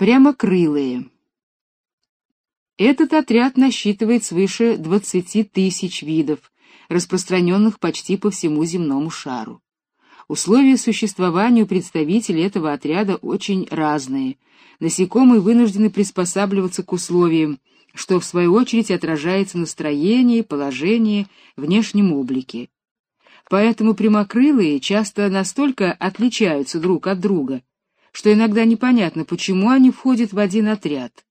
Прямокрылые. Этот отряд насчитывает свыше 20 тысяч видов, распространенных почти по всему земному шару. Условия существования у представителей этого отряда очень разные. Насекомые вынуждены приспосабливаться к условиям, что в свою очередь отражается на строении, положении, внешнем облике. Поэтому прямокрылые часто настолько отличаются друг от друга, что иногда непонятно, почему они входят в один отряд.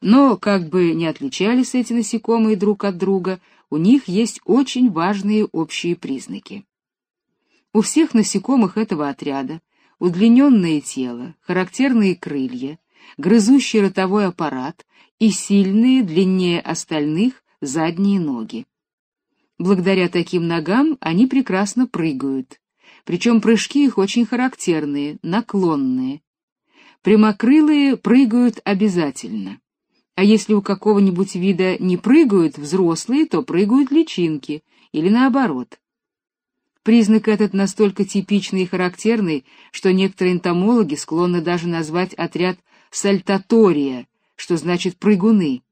Но, как бы ни отличались эти насекомые друг от друга, у них есть очень важные общие признаки. У всех насекомых этого отряда удлиненное тело, характерные крылья, грызущий ротовой аппарат и сильные, длиннее остальных, задние ноги. Благодаря таким ногам они прекрасно прыгают, причем прыжки их очень характерные, наклонные. Прямокрылые прыгают обязательно. А если у какого-нибудь вида не прыгают взрослые, то прыгают личинки, или наоборот. Признак этот настолько типичный и характерный, что некоторые энтомологи склонны даже назвать отряд сальтатория, что значит прыгуны.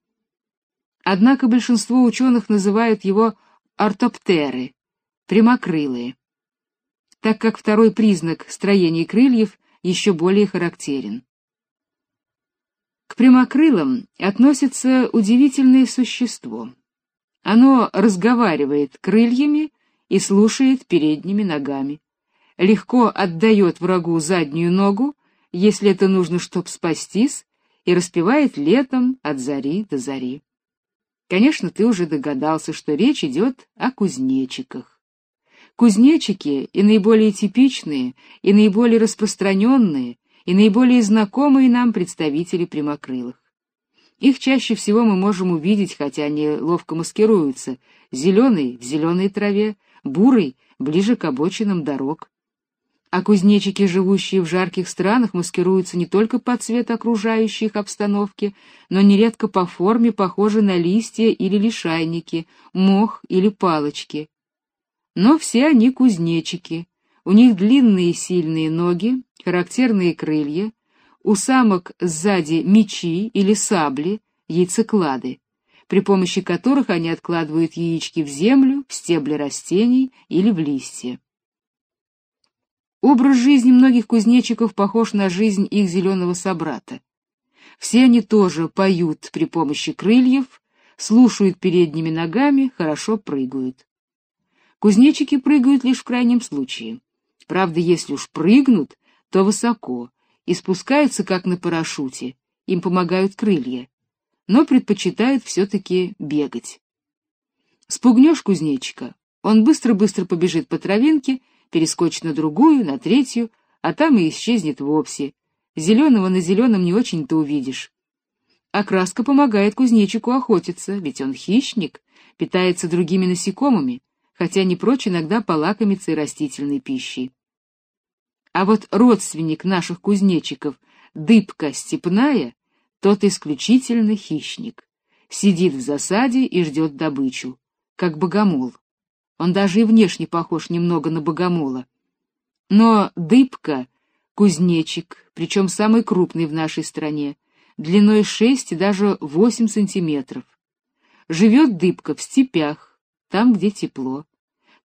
Однако большинство ученых называют его ортоптеры, прямокрылые так как второй признак строения крыльев еще более характерен. К прямокрылым относится удивительное существо. Оно разговаривает крыльями и слушает передними ногами. Легко отдает врагу заднюю ногу, если это нужно, чтоб спастись, и распевает летом от зари до зари. Конечно, ты уже догадался, что речь идет о кузнечиках. Кузнечики и наиболее типичные, и наиболее распространенные, и наиболее знакомые нам представители прямокрылых. Их чаще всего мы можем увидеть, хотя они ловко маскируются, зеленый в зеленой траве, бурый ближе к обочинам дорог. А кузнечики, живущие в жарких странах, маскируются не только по цвету окружающей их обстановки, но нередко по форме похожи на листья или лишайники, мох или палочки. Но все они кузнечики. У них длинные сильные ноги, характерные крылья, у самок сзади мечи или сабли, яйцеклады, при помощи которых они откладывают яички в землю, в стебли растений или в листья. Образ жизни многих кузнечиков похож на жизнь их зеленого собрата. Все они тоже поют при помощи крыльев, слушают передними ногами, хорошо прыгают. Кузнечики прыгают лишь в крайнем случае. Правда, если уж прыгнут, то высоко, и спускаются как на парашюте, им помогают крылья, но предпочитают все-таки бегать. Спугнешь кузнечика, он быстро-быстро побежит по травинке, перескочит на другую, на третью, а там и исчезнет вовсе. Зеленого на зеленом не очень-то увидишь. А краска помогает кузнечику охотиться, ведь он хищник, питается другими насекомыми, хотя не прочь иногда полакомиться и растительной пищей. А вот родственник наших кузнечиков, дыбка степная, тот исключительно хищник. Сидит в засаде и ждет добычу, как богомол. Он даже и внешне похож немного на богомола. Но дыбка — кузнечик, причем самый крупный в нашей стране, длиной шесть и даже восемь сантиметров. Живет дыбка в степях, там, где тепло.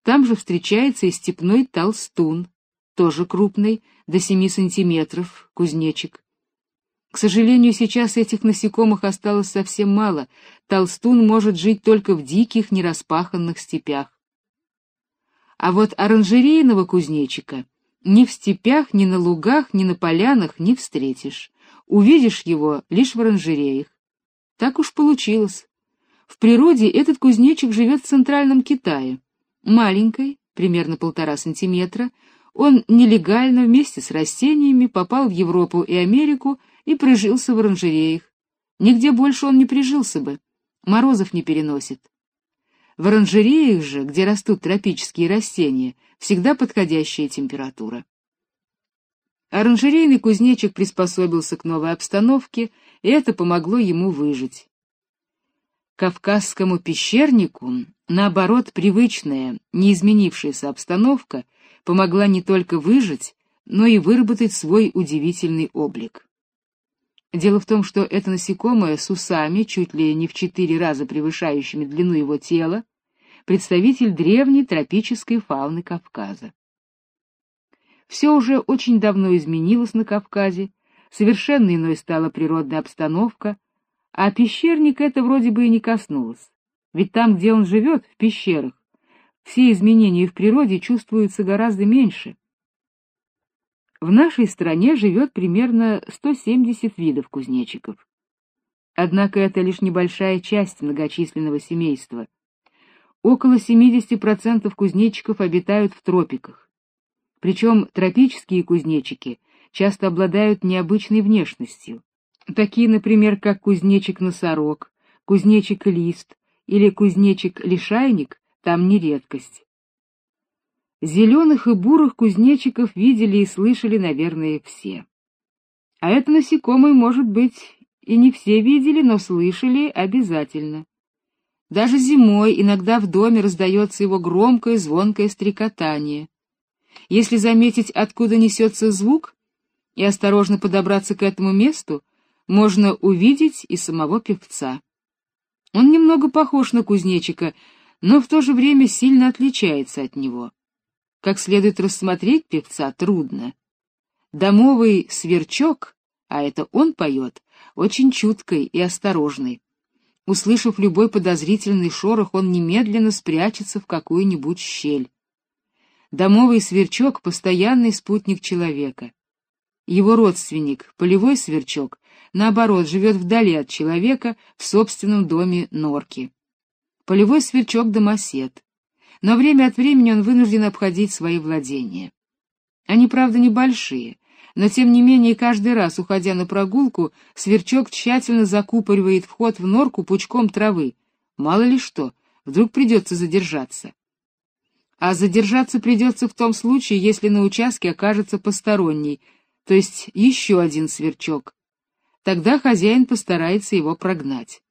Там же встречается и степной толстун, тоже крупный, до семи сантиметров, кузнечик. К сожалению, сейчас этих насекомых осталось совсем мало. Толстун может жить только в диких, нераспаханных степях. А вот оранжерейного кузнечика ни в степях, ни на лугах, ни на полянах не встретишь. Увидишь его лишь в оранжереях. Так уж получилось. В природе этот кузнечик живет в центральном Китае. Маленькой, примерно полтора сантиметра, он нелегально вместе с растениями попал в Европу и Америку и прижился в оранжереях. Нигде больше он не прижился бы, морозов не переносит. В оранжереях же, где растут тропические растения, всегда подходящая температура. Оранжерейный кузнечик приспособился к новой обстановке, и это помогло ему выжить. Кавказскому пещернику, наоборот, привычная, неизменившаяся обстановка помогла не только выжить, но и выработать свой удивительный облик. Дело в том, что это насекомое с усами, чуть ли не в четыре раза превышающими длину его тела, представитель древней тропической фауны Кавказа. Все уже очень давно изменилось на Кавказе, совершенно иной стала природная обстановка, а пещерник это вроде бы и не коснулось. Ведь там, где он живет, в пещерах, все изменения в природе чувствуются гораздо меньше. В нашей стране живет примерно 170 видов кузнечиков. Однако это лишь небольшая часть многочисленного семейства. Около 70% кузнечиков обитают в тропиках. Причем тропические кузнечики часто обладают необычной внешностью. Такие, например, как кузнечик-носорог, кузнечик-лист или кузнечик-лишайник там не редкость. Зеленых и бурых кузнечиков видели и слышали, наверное, все. А это насекомое, может быть, и не все видели, но слышали обязательно. Даже зимой иногда в доме раздается его громкое звонкое стрекотание. Если заметить, откуда несется звук, и осторожно подобраться к этому месту, можно увидеть и самого певца. Он немного похож на кузнечика, но в то же время сильно отличается от него. Как следует рассмотреть певца трудно. Домовый сверчок, а это он поет, очень чуткий и осторожный. Услышав любой подозрительный шорох, он немедленно спрячется в какую-нибудь щель. Домовый сверчок — постоянный спутник человека. Его родственник, полевой сверчок, наоборот, живет вдали от человека в собственном доме норки. Полевой сверчок — домосед но время от времени он вынужден обходить свои владения. Они, правда, небольшие, но тем не менее каждый раз, уходя на прогулку, сверчок тщательно закупоривает вход в норку пучком травы. Мало ли что, вдруг придется задержаться. А задержаться придется в том случае, если на участке окажется посторонний, то есть еще один сверчок. Тогда хозяин постарается его прогнать.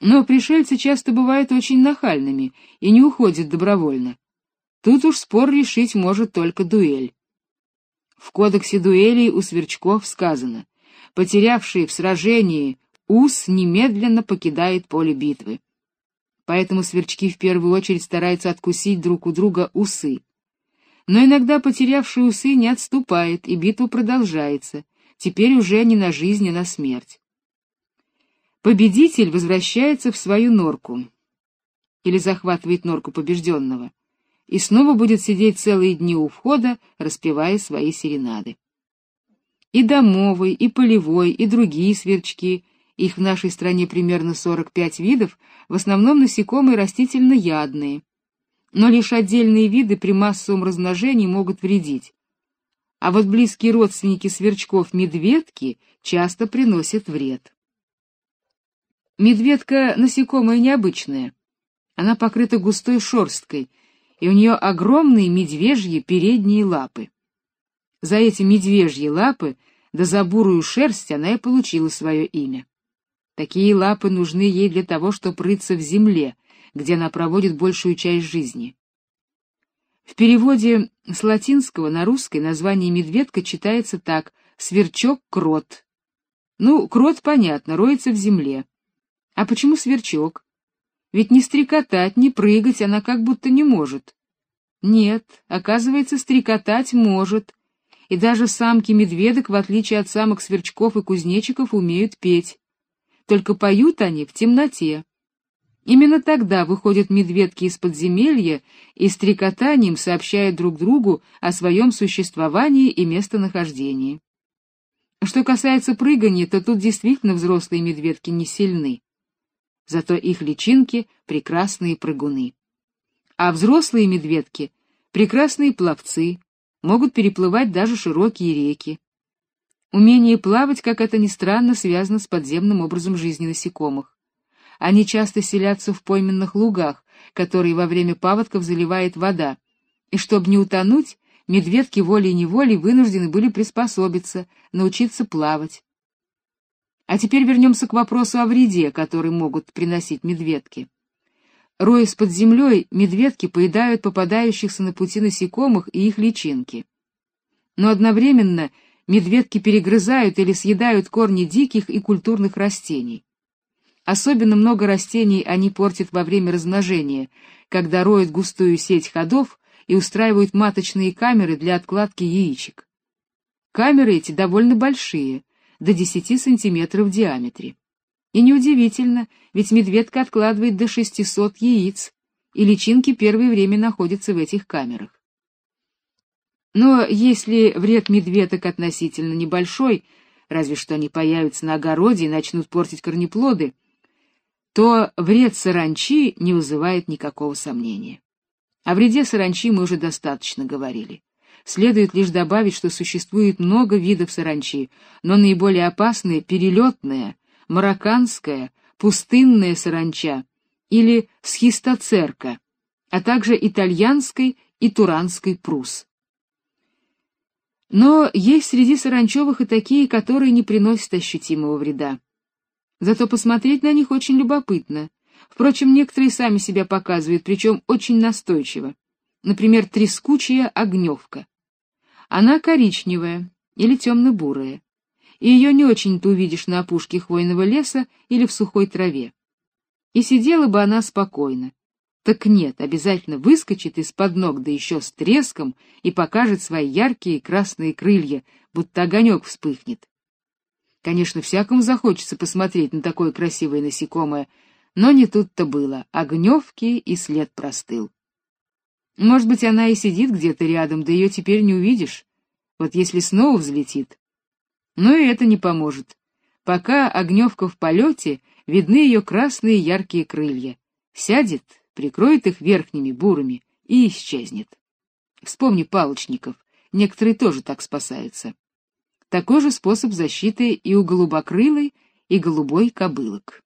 Но пришельцы часто бывают очень нахальными и не уходят добровольно. Тут уж спор решить может только дуэль. В кодексе дуэлей у сверчков сказано: потерявший в сражении ус немедленно покидает поле битвы. Поэтому сверчки в первую очередь стараются откусить друг у друга усы. Но иногда потерявший усы не отступает, и битва продолжается, теперь уже не на жизнь, а на смерть. Победитель возвращается в свою норку или захватывает норку побежденного и снова будет сидеть целые дни у входа, распевая свои серенады. И домовый, и полевой, и другие сверчки, их в нашей стране примерно 45 видов, в основном насекомые растительноядные. Но лишь отдельные виды при массовом размножении могут вредить. А вот близкие родственники сверчков медведки часто приносят вред. Медведка насекомое необычное. Она покрыта густой шерсткой, и у нее огромные медвежьи передние лапы. За эти медвежьи лапы да за бурую шерсть она и получила свое имя. Такие лапы нужны ей для того, чтобы рыться в земле, где она проводит большую часть жизни. В переводе с латинского на русский название медведка читается так: сверчок-крот. Ну, крот понятно, роется в земле. А почему сверчок? Ведь не стрекотать, не прыгать она как будто не может. Нет, оказывается, стрекотать может. И даже самки медведок, в отличие от самок сверчков и кузнечиков, умеют петь. Только поют они в темноте. Именно тогда выходят медведки из подземелья и стрекотанием сообщают друг другу о своем существовании и местонахождении. Что касается прыгания, то тут действительно взрослые медведки не сильны зато их личинки — прекрасные прыгуны. А взрослые медведки — прекрасные пловцы, могут переплывать даже широкие реки. Умение плавать, как это ни странно, связано с подземным образом жизни насекомых. Они часто селятся в пойменных лугах, которые во время паводков заливает вода, и чтобы не утонуть, медведки волей-неволей вынуждены были приспособиться, научиться плавать. А теперь вернемся к вопросу о вреде, который могут приносить медведки. Роясь под землей, медведки поедают попадающихся на пути насекомых и их личинки. Но одновременно медведки перегрызают или съедают корни диких и культурных растений. Особенно много растений они портят во время размножения, когда роют густую сеть ходов и устраивают маточные камеры для откладки яичек. Камеры эти довольно большие, до 10 сантиметров в диаметре. И неудивительно, ведь медведка откладывает до 600 яиц, и личинки первое время находятся в этих камерах. Но если вред медведок относительно небольшой, разве что они появятся на огороде и начнут портить корнеплоды, то вред саранчи не вызывает никакого сомнения. О вреде саранчи мы уже достаточно говорили. Следует лишь добавить, что существует много видов саранчи, но наиболее опасны перелетная, марокканская, пустынная саранча или схистоцерка, а также итальянской и туранской прус. Но есть среди саранчевых и такие, которые не приносят ощутимого вреда. Зато посмотреть на них очень любопытно. Впрочем, некоторые сами себя показывают, причем очень настойчиво. Например, трескучая огневка. Она коричневая или темно-бурая, и ее не очень-то увидишь на опушке хвойного леса или в сухой траве. И сидела бы она спокойно, так нет, обязательно выскочит из-под ног, да еще с треском, и покажет свои яркие красные крылья, будто огонек вспыхнет. Конечно, всякому захочется посмотреть на такое красивое насекомое, но не тут-то было. Огневки и след простыл. Может быть, она и сидит где-то рядом, да ее теперь не увидишь. Вот если снова взлетит. Но и это не поможет. Пока огневка в полете, видны ее красные яркие крылья. Сядет, прикроет их верхними бурами и исчезнет. Вспомни палочников, некоторые тоже так спасаются. Такой же способ защиты и у голубокрылой, и голубой кобылок.